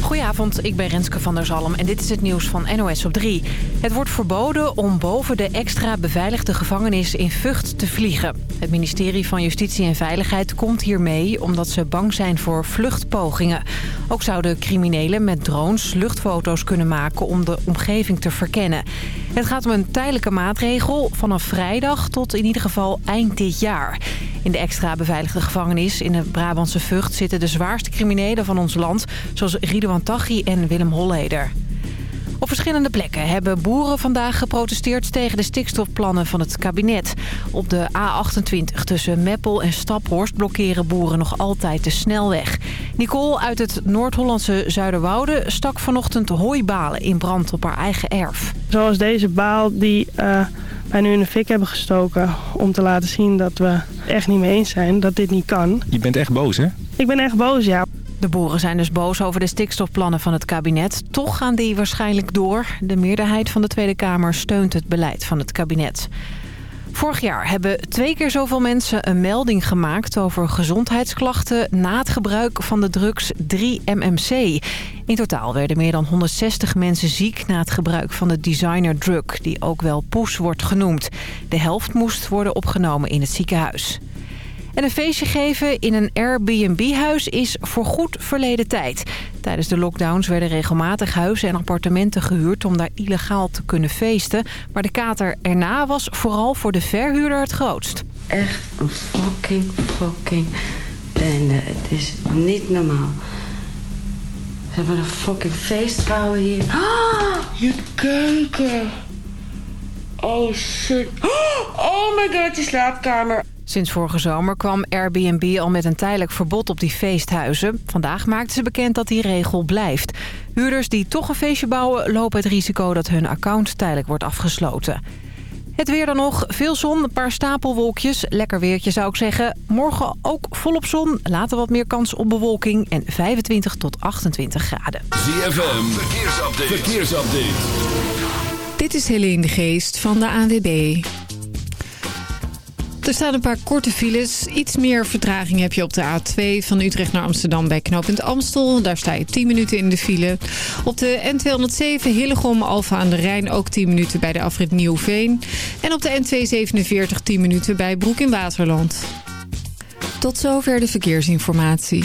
Goedenavond, ik ben Renske van der Zalm en dit is het nieuws van NOS op 3. Het wordt verboden om boven de extra beveiligde gevangenis in Vught te vliegen. Het ministerie van Justitie en Veiligheid komt hiermee omdat ze bang zijn voor vluchtpogingen. Ook zouden criminelen met drones luchtfoto's kunnen maken om de omgeving te verkennen. Het gaat om een tijdelijke maatregel vanaf vrijdag tot in ieder geval eind dit jaar. In de extra beveiligde gevangenis in de Brabantse Vught zitten de zwaarste criminelen van ons land... zoals Ridouan Taghi en Willem Holleder. Op verschillende plekken hebben boeren vandaag geprotesteerd tegen de stikstofplannen van het kabinet. Op de A28 tussen Meppel en Staphorst blokkeren boeren nog altijd de snelweg. Nicole uit het Noord-Hollandse Zuiderwoude stak vanochtend hooibalen in brand op haar eigen erf. Zoals deze baal die uh, wij nu in de fik hebben gestoken om te laten zien dat we echt niet mee eens zijn, dat dit niet kan. Je bent echt boos hè? Ik ben echt boos, ja. De boeren zijn dus boos over de stikstofplannen van het kabinet. Toch gaan die waarschijnlijk door. De meerderheid van de Tweede Kamer steunt het beleid van het kabinet. Vorig jaar hebben twee keer zoveel mensen een melding gemaakt over gezondheidsklachten na het gebruik van de drugs 3-MMC. In totaal werden meer dan 160 mensen ziek na het gebruik van de designer drug, die ook wel poes wordt genoemd. De helft moest worden opgenomen in het ziekenhuis. En een feestje geven in een Airbnb-huis is voorgoed verleden tijd. Tijdens de lockdowns werden regelmatig huizen en appartementen gehuurd... om daar illegaal te kunnen feesten. Maar de kater erna was vooral voor de verhuurder het grootst. Echt een fucking, fucking bende. Het is niet normaal. We hebben een fucking feestvrouw hier. Ah, je keuken. Oh shit. Oh my god, je slaapkamer. Sinds vorige zomer kwam Airbnb al met een tijdelijk verbod op die feesthuizen. Vandaag maakten ze bekend dat die regel blijft. Huurders die toch een feestje bouwen lopen het risico dat hun account tijdelijk wordt afgesloten. Het weer dan nog. Veel zon, een paar stapelwolkjes. Lekker weertje zou ik zeggen. Morgen ook volop zon. Later wat meer kans op bewolking. En 25 tot 28 graden. ZFM, verkeersupdate. verkeersupdate. Dit is Helene de Geest van de ANWB. Er staan een paar korte files. Iets meer vertraging heb je op de A2 van Utrecht naar Amsterdam bij knooppunt Amstel. Daar sta je 10 minuten in de file. Op de N207 Hillegom Alfa aan de Rijn ook 10 minuten bij de afrit Nieuwveen. En op de N247 10 minuten bij Broek in Waterland. Tot zover de verkeersinformatie.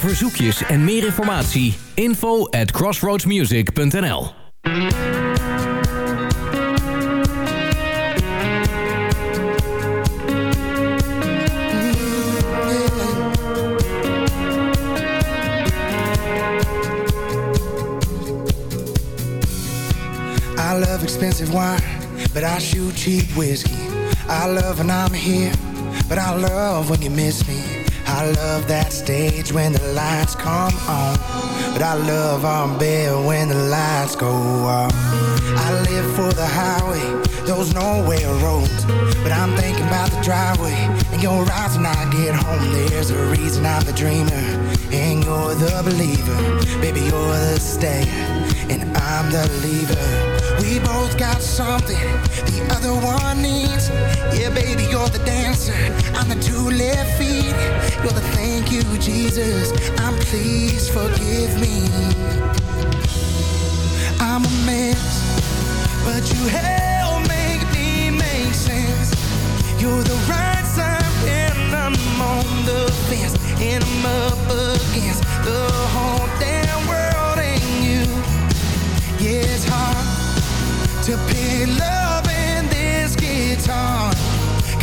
Verzoekjes en meer informatie, info at crossroadsmusic.nl I love expensive wine, but I shoot cheap whiskey. I love when I'm here, but I love when you miss me. I love that stage when the lights come on, but I love our bed when the lights go off. I live for the highway, those nowhere roads, but I'm thinking about the driveway and your eyes when I get home. There's a reason I'm the dreamer and you're the believer. Baby, you're the stayer and I'm the leaver. We both got something the other one needs. Yeah, baby, you're the dancer. I'm the two left feet. You're the thank you, Jesus. I'm please forgive me. I'm a mess, but you help make me make sense. You're the right side and I'm on the fence. And I'm up against the whole damn it's hard to pay love in this guitar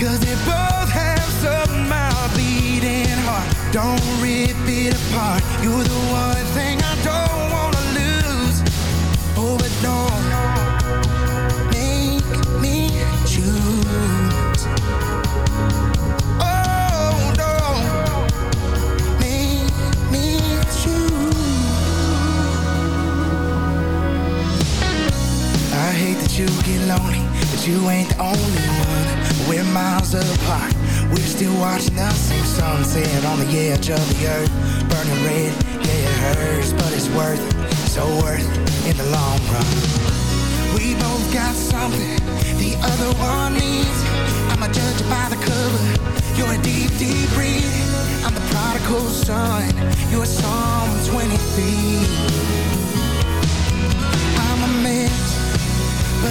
Cause they both have some mild beating heart. Don't rip it apart. You're the one thing I don't wanna lose. Oh, but don't you get lonely, but you ain't the only one. We're miles apart. We're still watching the same sunset on the edge of the earth. Burning red, yeah it hurts, but it's worth it. So worth it in the long run. We both got something the other one needs. I'm a judge by the cover. You're a deep, deep breed. I'm the prodigal son. You're Psalm 23.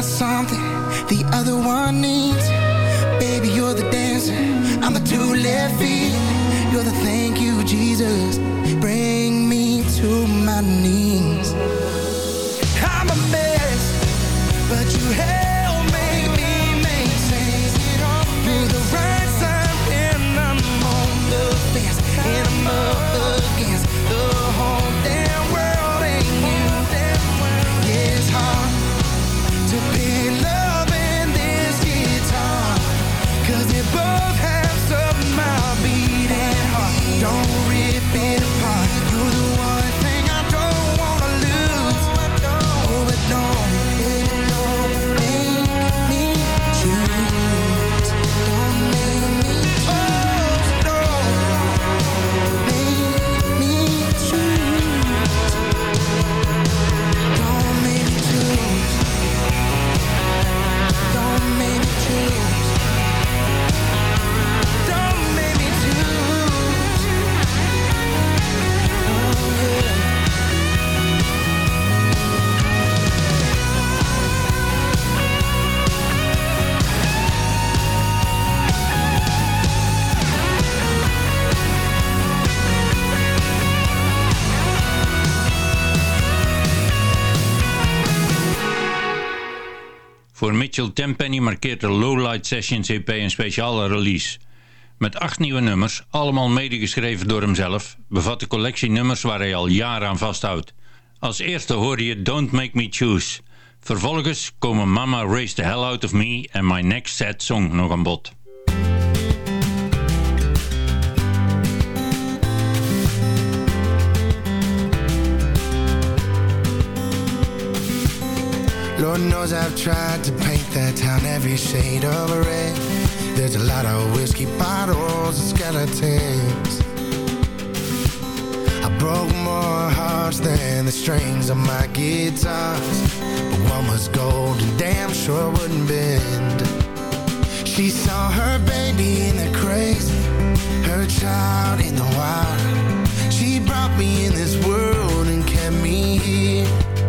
got something the other one needs. Baby, you're the dancer, I'm the two left feet. You're the thank you, Jesus. Bring me to my knees. Mitchell Tenpenny markeert de Lowlight Sessions EP een speciale release. Met acht nieuwe nummers, allemaal medegeschreven door hemzelf, bevat de collectie nummers waar hij al jaren aan vasthoudt. Als eerste hoor je Don't Make Me Choose. Vervolgens komen Mama Raise the Hell Out of Me en My Next Sad Song nog aan bod. Lord knows I've tried to paint that town every shade of red. There's a lot of whiskey bottles and skeletons. I broke more hearts than the strings of my guitars. But one was gold and damn sure wouldn't bend. She saw her baby in the crazy, her child in the wild. She brought me in this world and kept me here.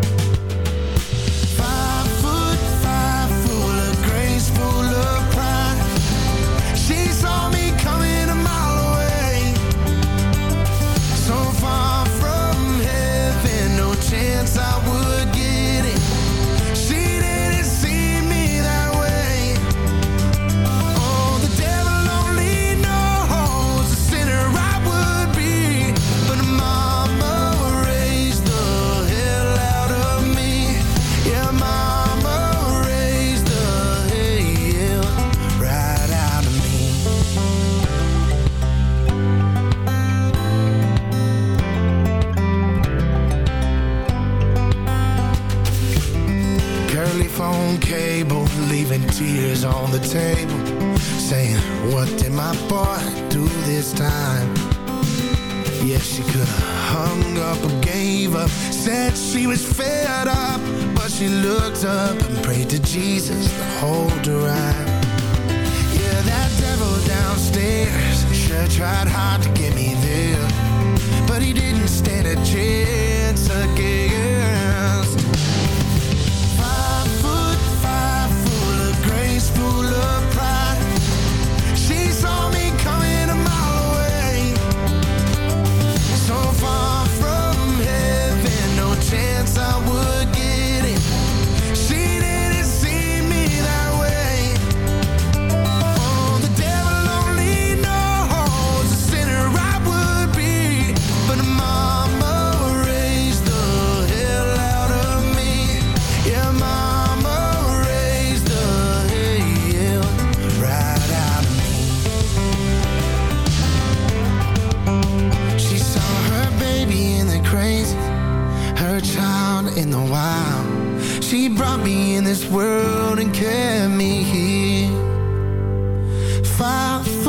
Five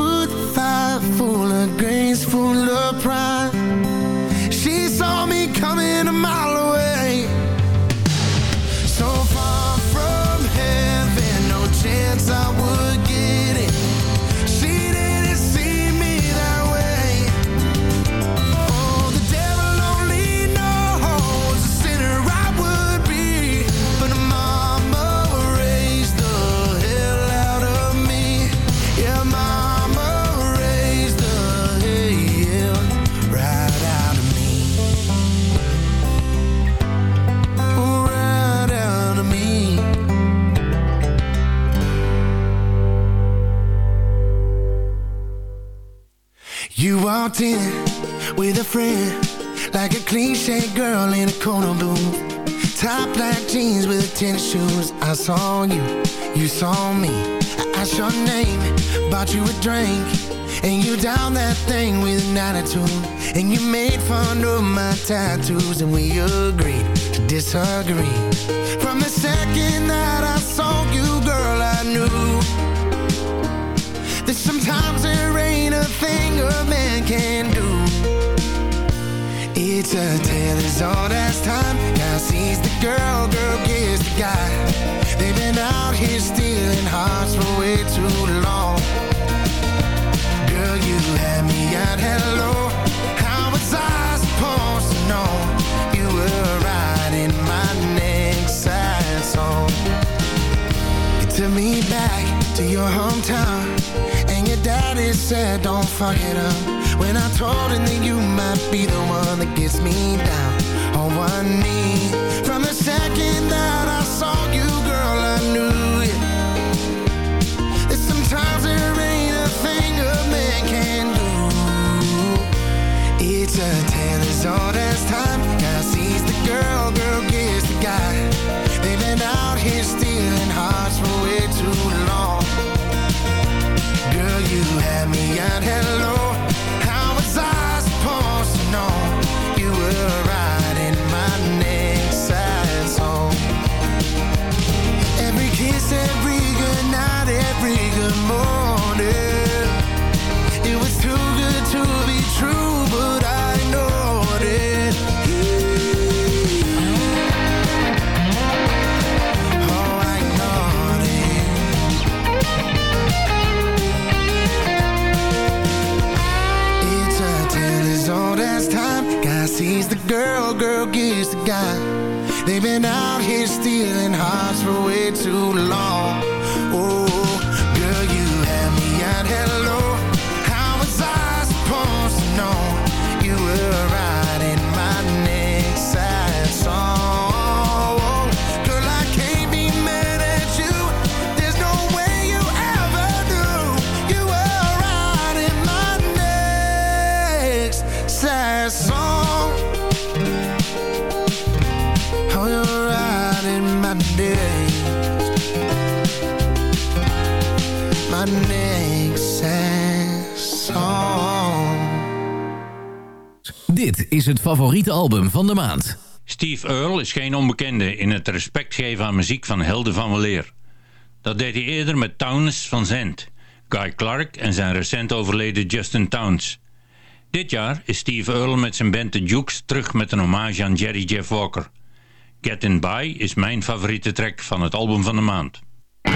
walked in with a friend, like a cliche girl in a corner booth. Top black jeans with tennis shoes. I saw you, you saw me. I asked your name, bought you a drink, and you down that thing with an attitude. And you made fun of my tattoos, and we agreed to disagree. From the second that I saw you, girl, I knew sometimes there ain't a thing a man can do. It's a tale as old as time. Guy sees the girl, girl gets the guy. They've been out here stealing hearts for way too long. Girl, you had me at hello. How was I supposed to know you were riding my next sad song? You took me back to your hometown daddy said don't fuck it up. When I told him that you might be the one that gets me down On one knee. From the second that I saw you, girl, I knew it. That sometimes there ain't a thing a man can do. It's a tale as old as guy. They've been out here stealing hearts for way too long. Is het favoriete album van de maand. Steve Earle is geen onbekende in het respect geven aan muziek van helden van weleer. Dat deed hij eerder met Townes van Zandt, Guy Clark en zijn recent overleden Justin Towns. Dit jaar is Steve Earle met zijn band The Jukes terug met een hommage aan Jerry Jeff Walker. Getting By is mijn favoriete track van het album van de maand. Hi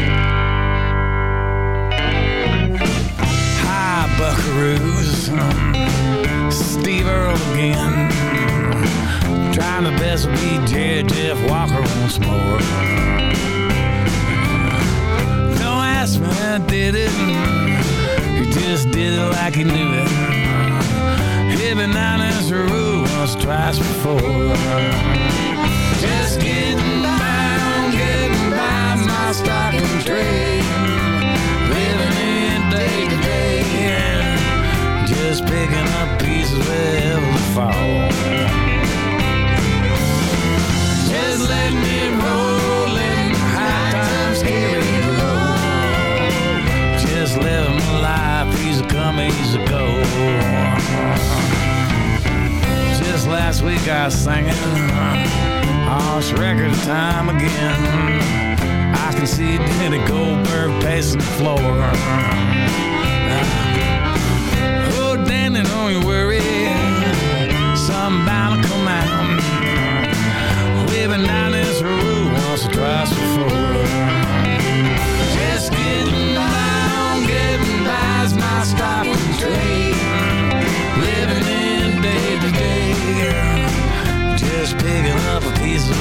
buckaroos, Steve Earle again. Trying the best to be Jerry Jeff Walker once more. Don't ask me how I did it. He just did it like he knew it. Hit me down as a rule once, twice before. Just getting by, getting by my stock and trade Just picking up pieces wherever they fall. Just letting it roll, letting high times carry it low Just living my life, easy come, easy go Just last week I was singing Oh, it's record time again. I can see Danny Goldberg pacing the floor. Danny, don't you worry. To come out. We've been down this road once or twice before. Just getting by, getting by is my stock and trade Living in day to day. Just picking up a piece of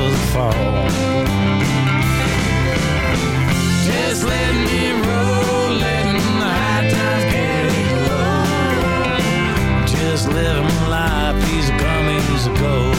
was fall Just letting it roll, living my life, easy come, easy go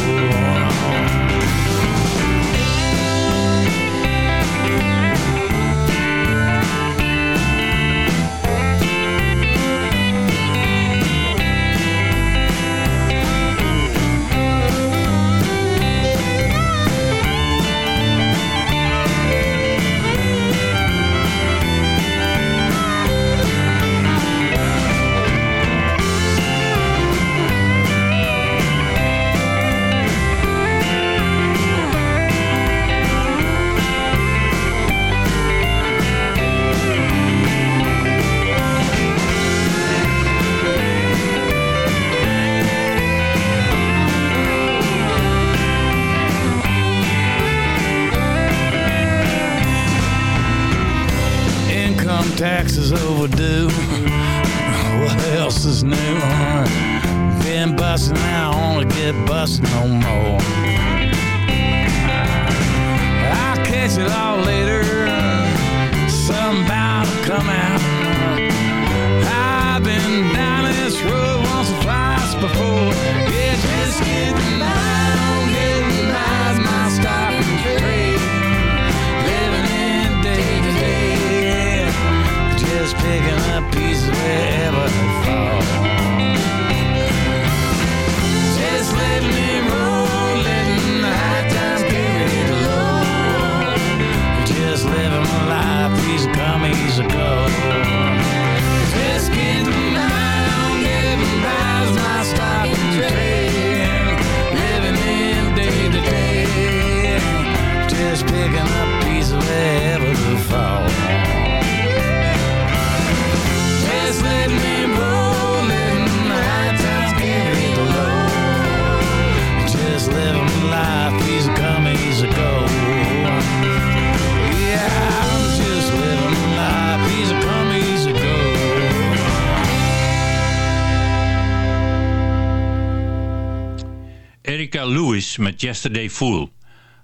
Met Yesterday Fool.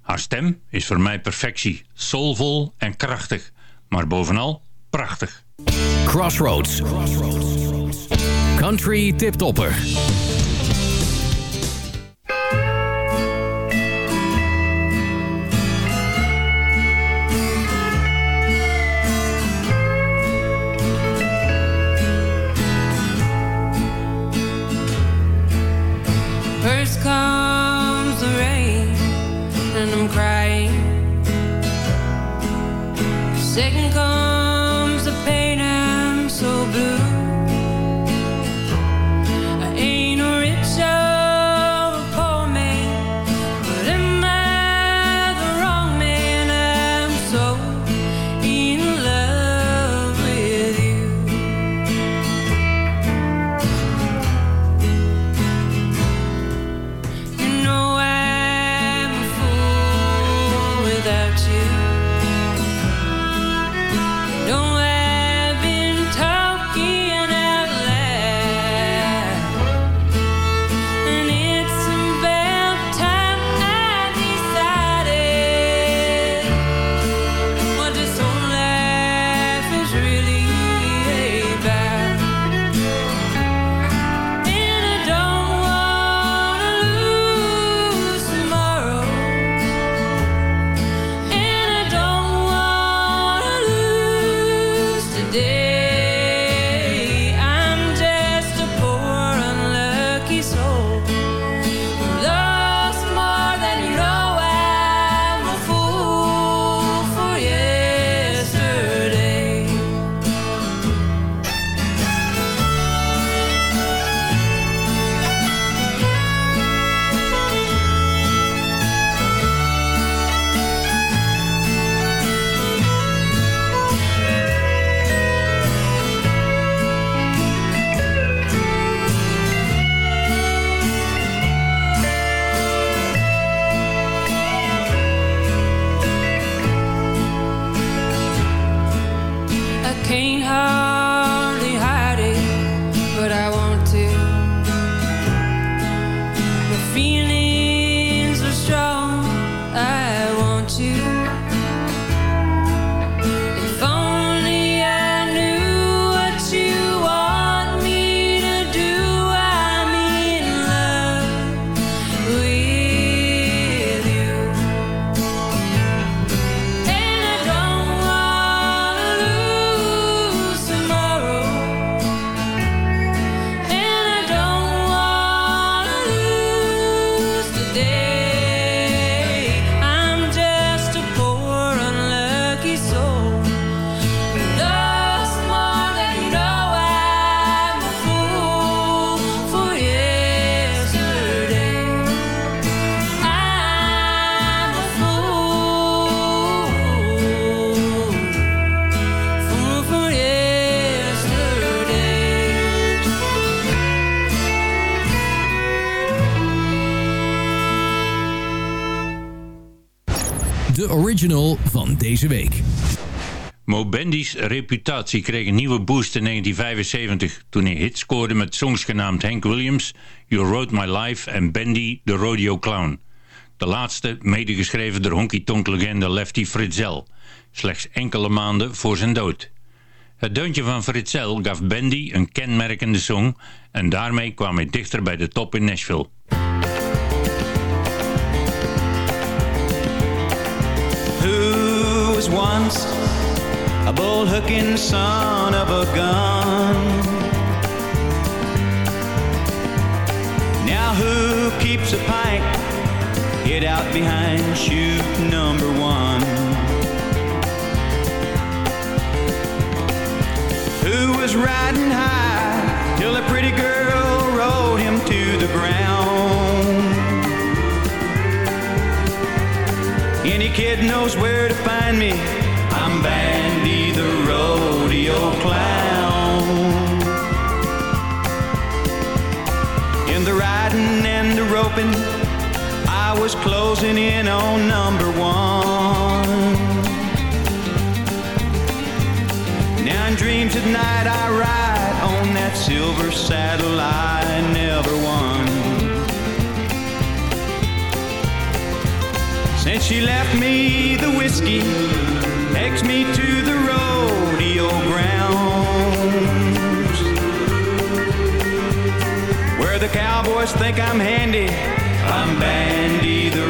Haar stem is voor mij perfectie, soulvol en krachtig, maar bovenal prachtig. Crossroads. Country tiptopper. Original van deze week. Mo Bendy's reputatie kreeg een nieuwe boost in 1975 toen hij hits scoorde met songs genaamd Hank Williams, You Wrote My Life en Bendy the Rodeo Clown. De laatste medegeschreven door honky-tonk-legende Lefty Fritzell, slechts enkele maanden voor zijn dood. Het deuntje van Fritzell gaf Bendy een kenmerkende song en daarmee kwam hij dichter bij de top in Nashville. Once a bull-hooking son of a gun. Now who keeps a pike hid out behind chute number one. Who was riding high kid knows where to find me. I'm Bandy the rodeo clown. In the riding and the roping I was closing in on number one. Now in dreams at night I ride on that silver saddle I never Since she left me the whiskey Takes me to the rodeo grounds. Where the cowboys think I'm handy I'm Bandy the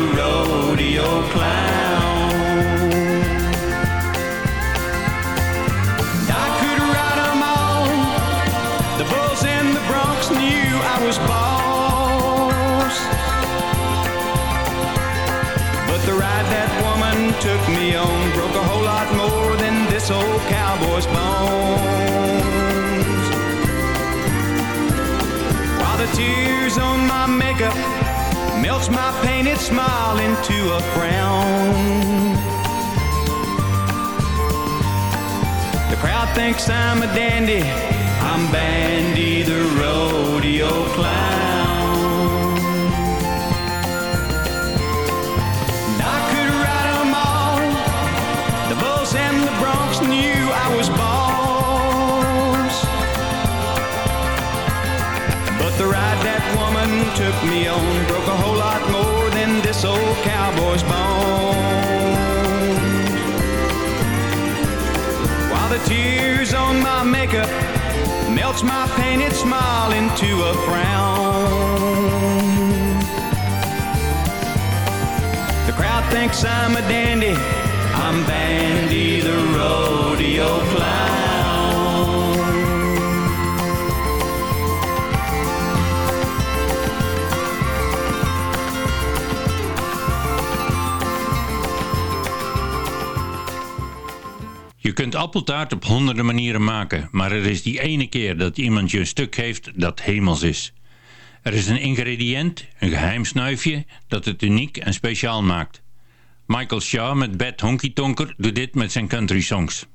my painted smile into a frown. The crowd thinks I'm a dandy. I'm Bandy the rodeo clown. Woman took me on broke a whole lot more than this old cowboy's bones. While the tears on my makeup melts my painted smile into a frown. The crowd thinks I'm a dandy. I'm Bandy the rodeo clown. Je kunt appeltaart op honderden manieren maken, maar er is die ene keer dat iemand je een stuk geeft dat hemels is. Er is een ingrediënt, een geheim snuifje, dat het uniek en speciaal maakt. Michael Shaw met Bad Honky Tonker doet dit met zijn country songs.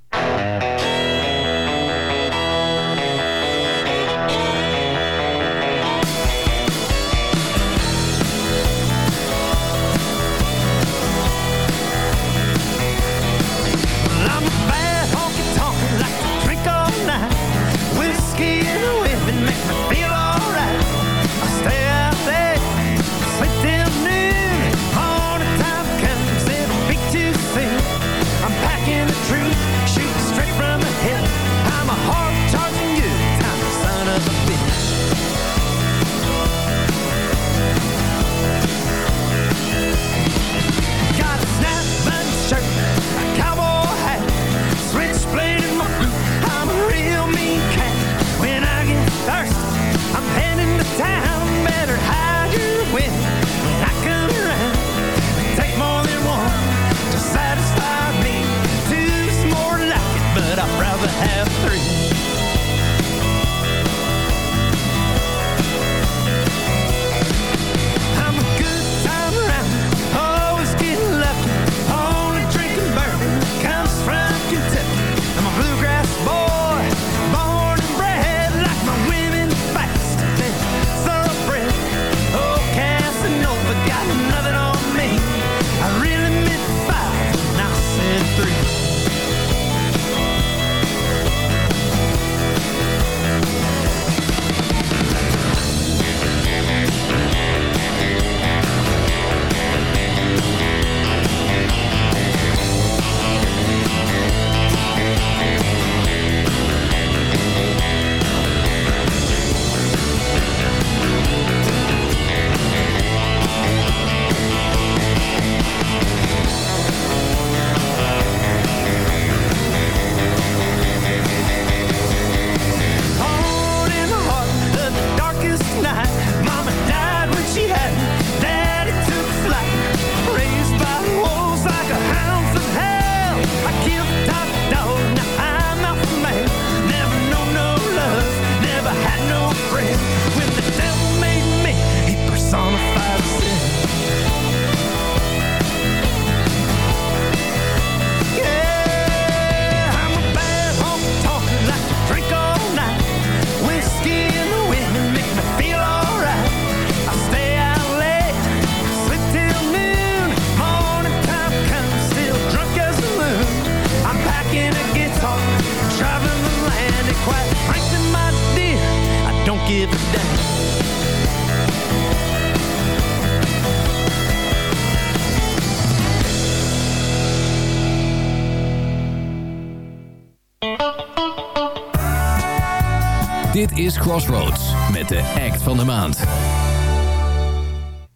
Van de maand.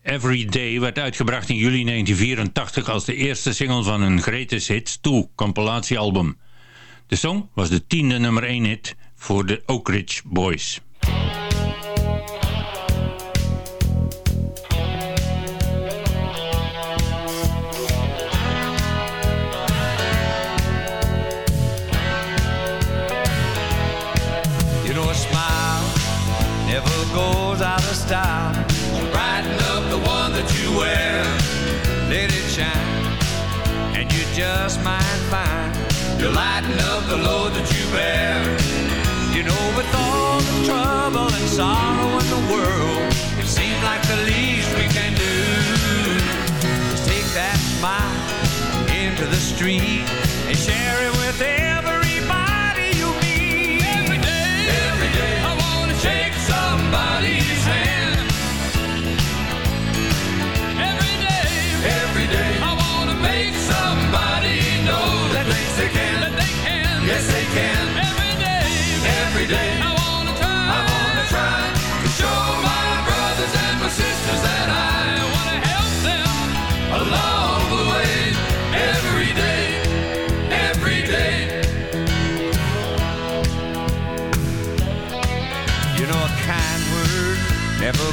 Every Day werd uitgebracht in juli 1984 als de eerste single van hun Greatest Hits 2 compilatiealbum. De song was de tiende nummer 1 hit voor de Oak Ridge Boys. Goes out of style. Brighten up the one that you wear, let it shine, and you just might find you lighten up the load that you bear. You know, with all the trouble and sorrow in the world, it seems like the least we can do is take that smile into the street and share it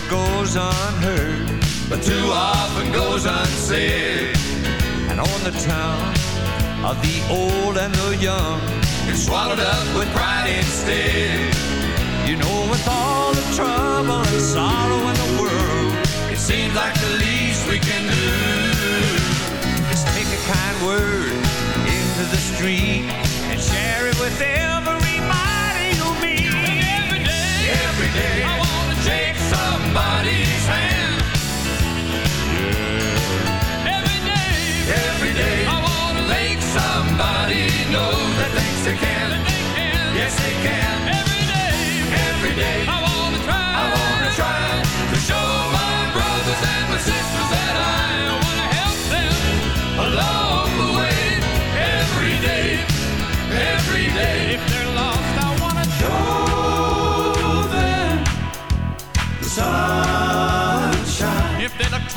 goes unheard, but too often goes unsaid. And on the tongue of the old and the young, it's swallowed up with pride instead. You know, with all the trouble and sorrow in the world, it seems like the least we can do is take a kind word into the street and share it with everybody you meet. every day, every day, I wanna shake somebody's hand. Every day, every day, I wanna make somebody know that thinks they can. Yes, they can. Every day, every day, I wanna try. I wanna try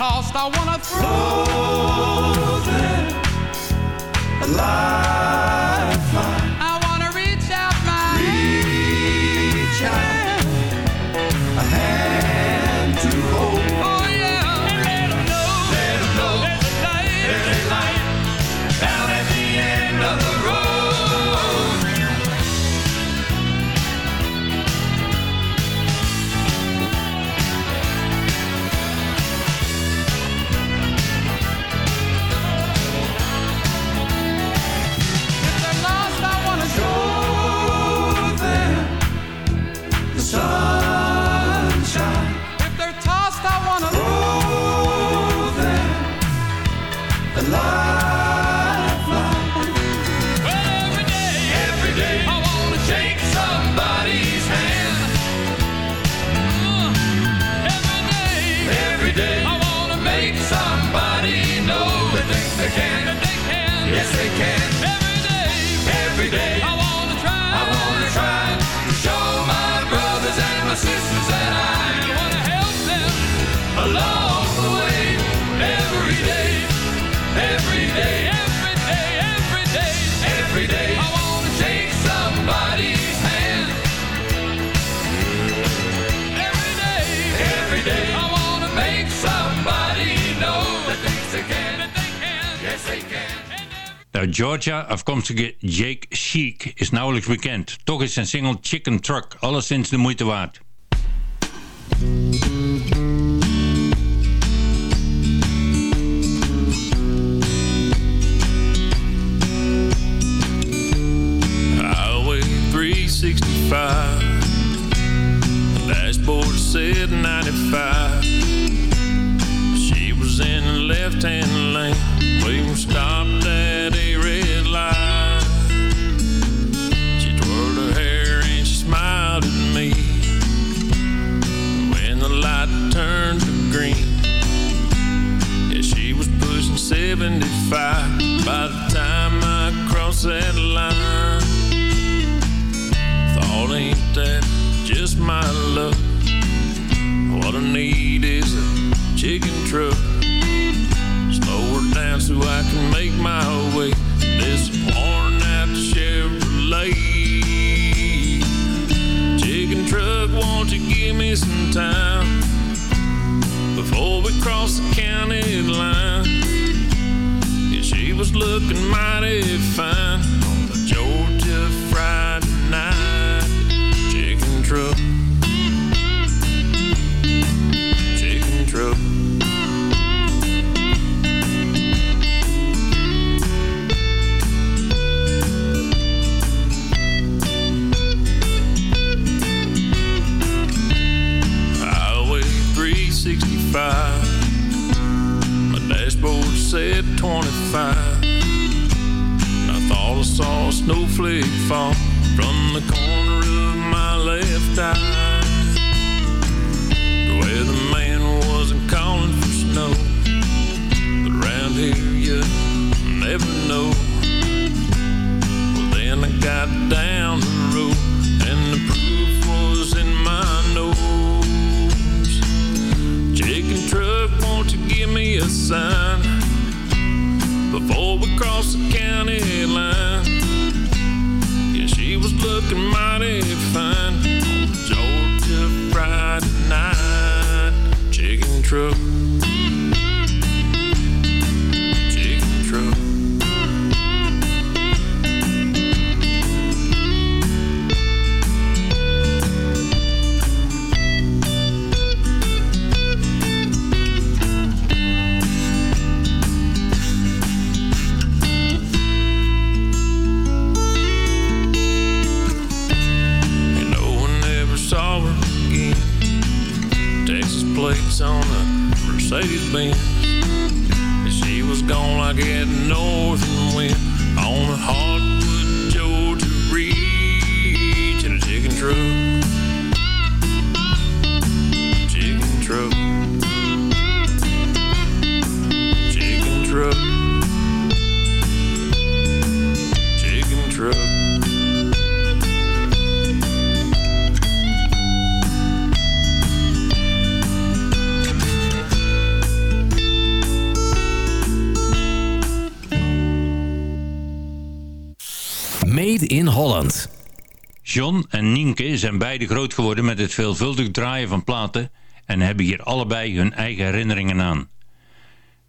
tossed, I wanna throw Georgia afkomstige Jake Chic is nauwelijks bekend. Toch is zijn single Chicken Truck alleszins de moeite waard. Highway 365 Dashboard said snowflake fall from the corner of my left eye. The weatherman wasn't calling for snow. But around here you never know. Well, then I got down the road and the proof was in my nose. Chicken truck, won't you give me a sign before we cross the county truck. Nienke zijn beide groot geworden met het veelvuldig draaien van platen en hebben hier allebei hun eigen herinneringen aan.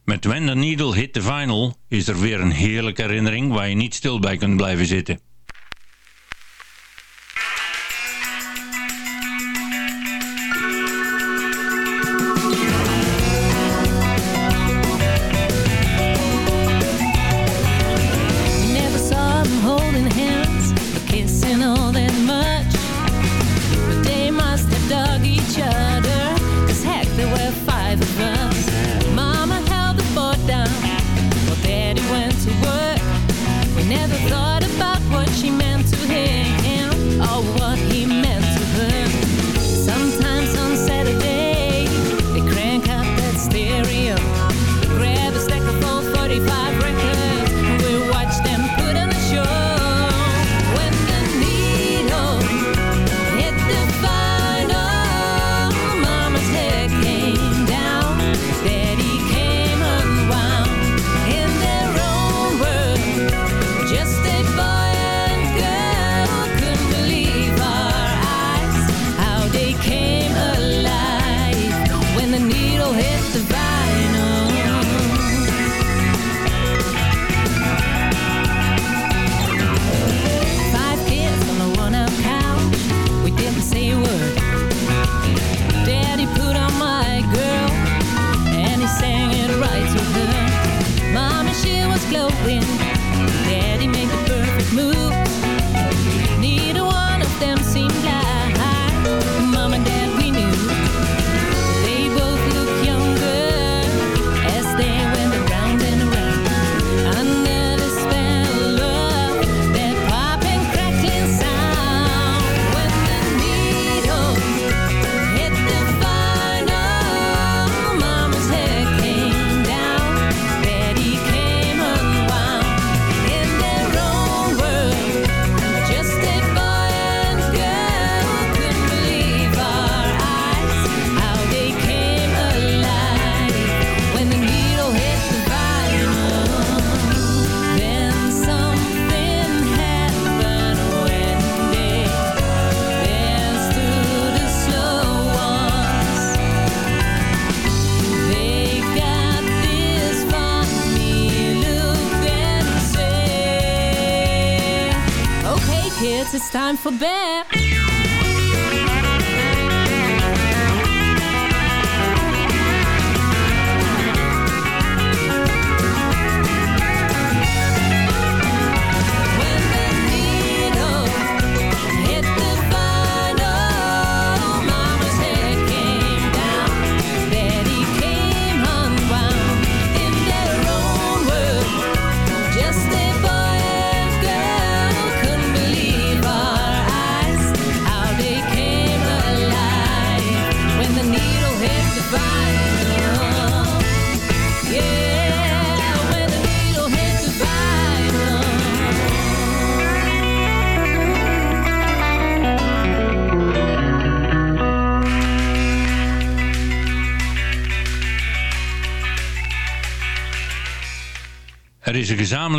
Met When the Needle Hit the Vinyl is er weer een heerlijke herinnering waar je niet stil bij kunt blijven zitten.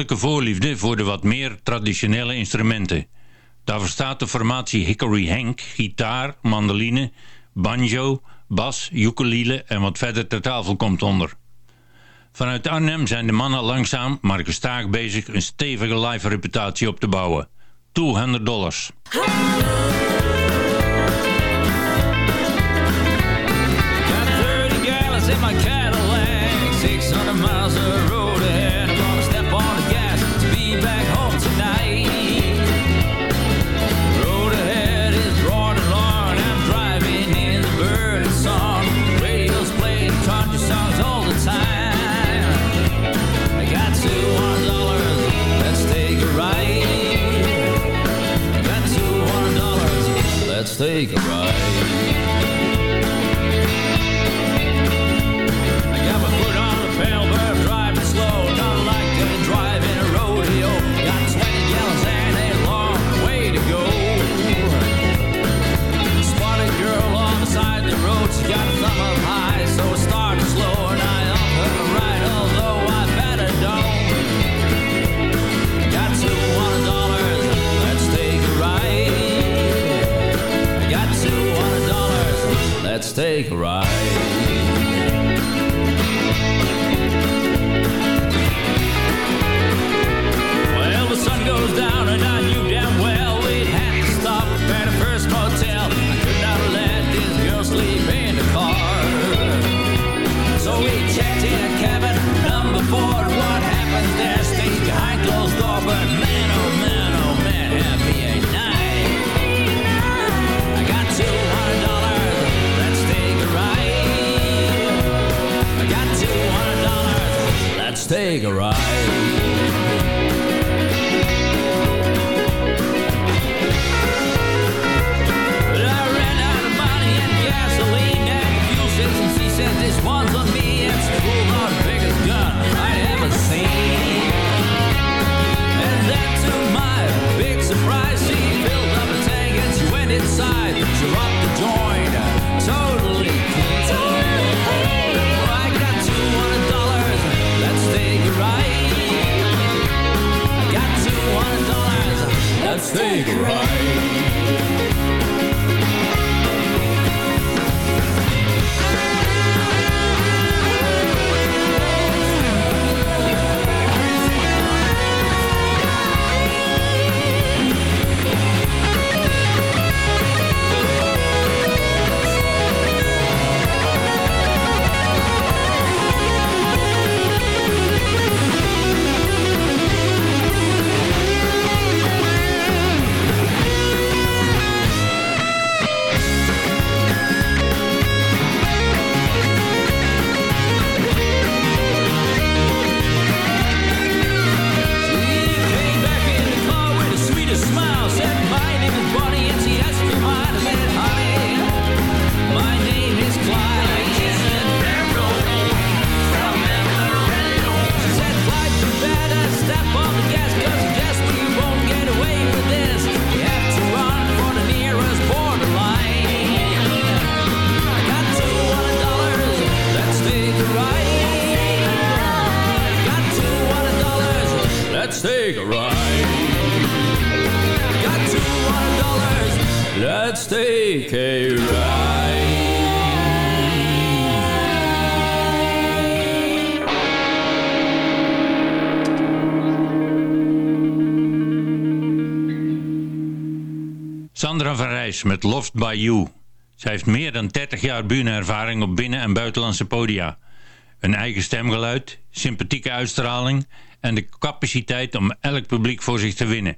persoonlijke voorliefde voor de wat meer traditionele instrumenten. Daar verstaat de formatie Hickory Hank gitaar, mandoline, banjo, bas, ukulele en wat verder ter tafel komt onder. Vanuit Arnhem zijn de mannen langzaam, maar gestaag bezig een stevige live reputatie op te bouwen. 200 dollars. zeker Snake Ride. Met Lost By You. Zij heeft meer dan 30 jaar bühneervaring op binnen- en buitenlandse podia. Een eigen stemgeluid, sympathieke uitstraling en de capaciteit om elk publiek voor zich te winnen.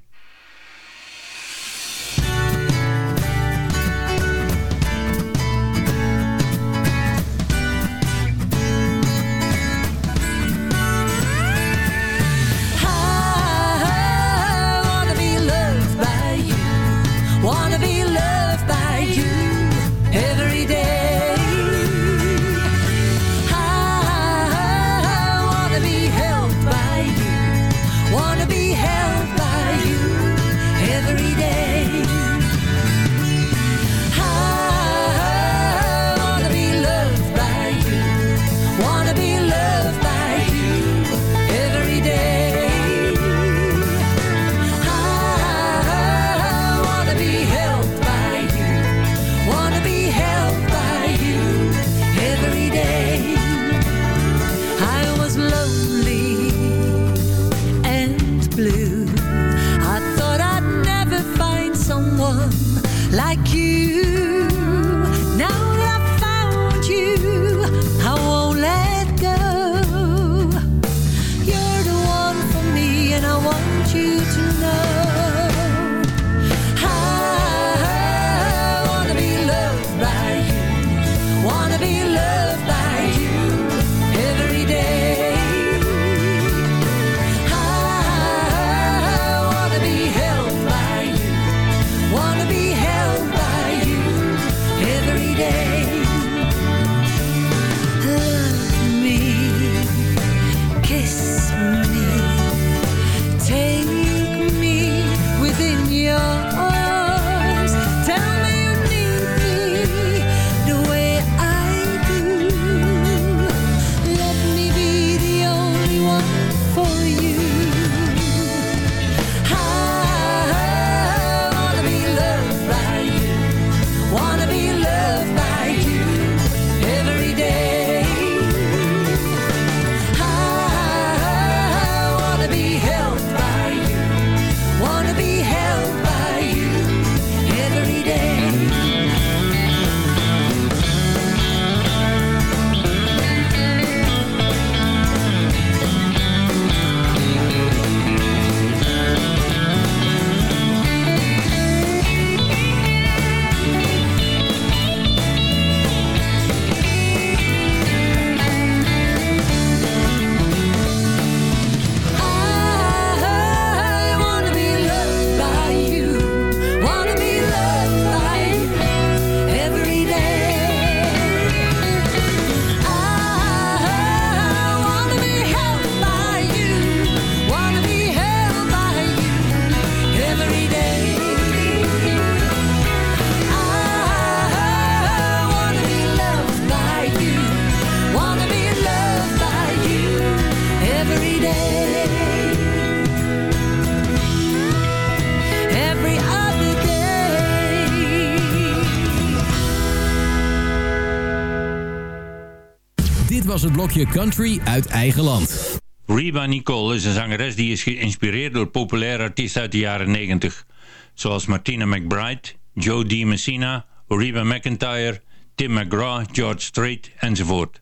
blokje country uit eigen land. Reba Nicole is een zangeres die is geïnspireerd door populaire artiesten uit de jaren 90. Zoals Martina McBride, Joe D. Messina, Reba McIntyre, Tim McGraw, George Strait enzovoort.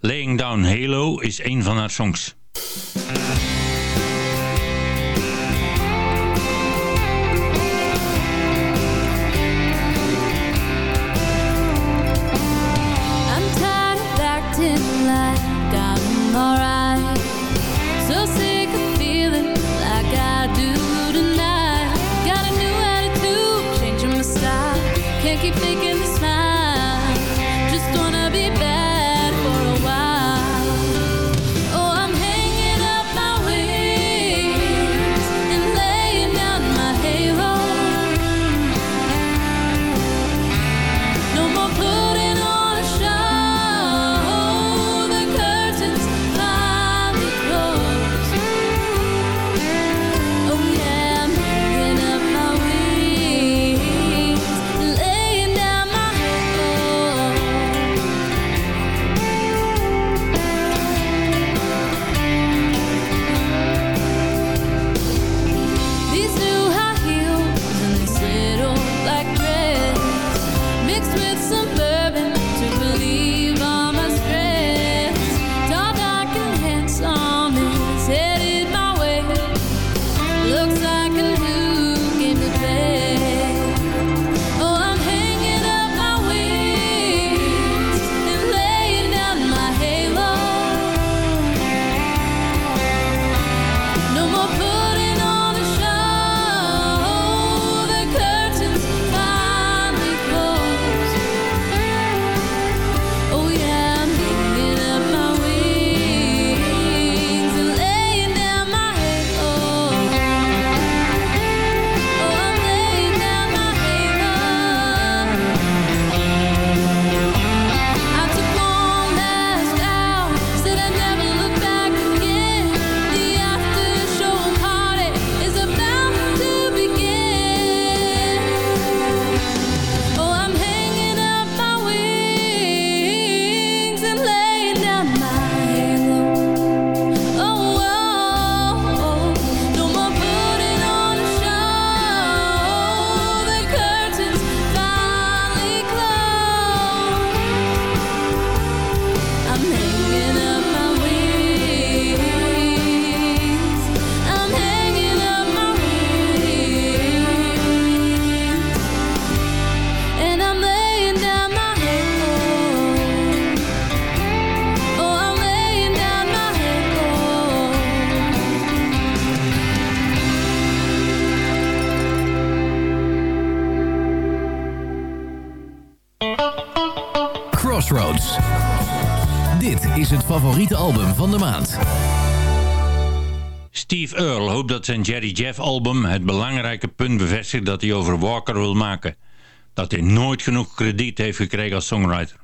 Laying Down Halo is een van haar songs. keep thinking En Jerry Jeff album het belangrijke punt bevestigd dat hij over Walker wil maken. Dat hij nooit genoeg krediet heeft gekregen als songwriter.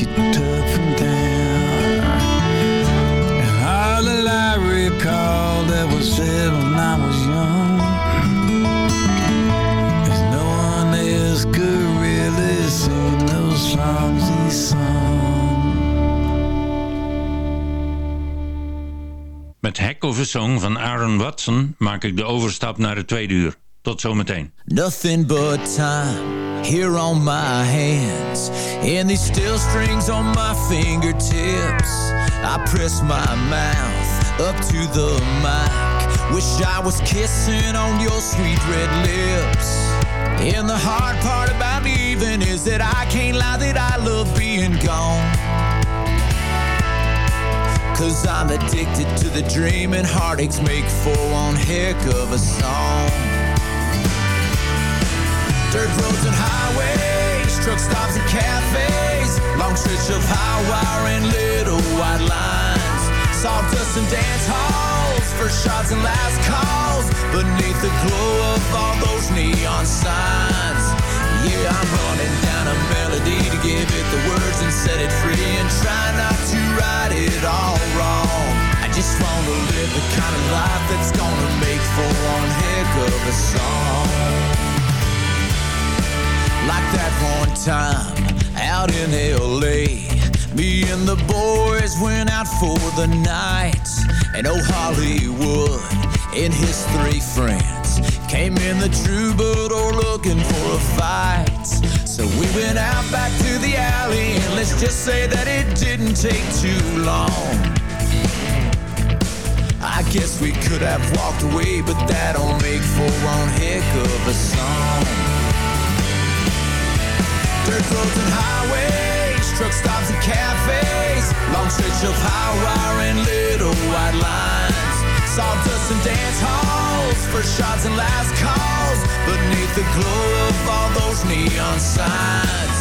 you took from down. And all the I recall that was said when I was young There's no one else could really sing those songs he sung. Met Hack of a Song van Aaron Watson maak ik de overstap naar het tweede uur. Tot zometeen. Nothing but time here on my hands. And these steel strings on my fingertips. I press my mouth up to the mic. Wish I was kissing on your sweet red lips. And the hard part about leaving is that I can't lie that I love being gone. Cause I'm addicted to the dream and heartaches make for one heck of a song Dirt roads and highways, truck stops and cafes Long stretch of high wire and little white lines. Sawdust and dance halls, first shots and last calls Beneath the glow of all those neon signs. Yeah, I'm running down a melody to give it the words and set it free And try not to write it all wrong. I just want to live the kind of life that's gonna make for one heck of a song like that one time out in L.A. Me and the boys went out for the night. And oh, Hollywood and his three friends came in the troubadour looking for a fight. So we went out back to the alley and let's just say that it didn't take too long. I guess we could have walked away, but that don't make for one heck of a song. Dirt roads and highways, truck stops and cafes, long stretch of high wire and little white lines. Sawdust and dance halls, first shots and last calls, beneath the glow of all those neon signs.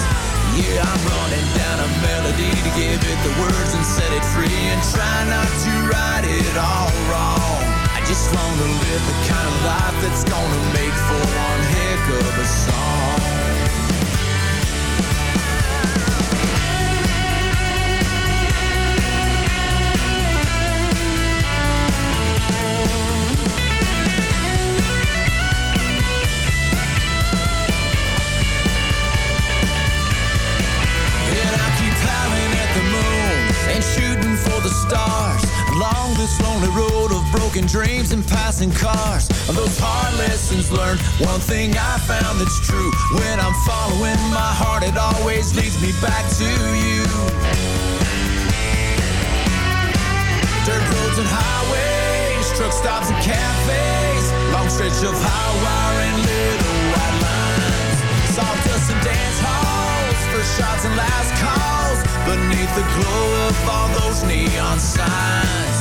Yeah, I'm running down a melody to give it the words and set it free and try not to write it all wrong. I just wanna live the kind of life that's gonna make for one heck of a song. Dreams and passing cars. Of those hard lessons learned, one thing I found that's true: when I'm following my heart, it always leads me back to you. Dirt roads and highways, truck stops and cafes, long stretch of high wire and little white lines, sawdust and dance halls, first shots and last calls, beneath the glow of all those neon signs.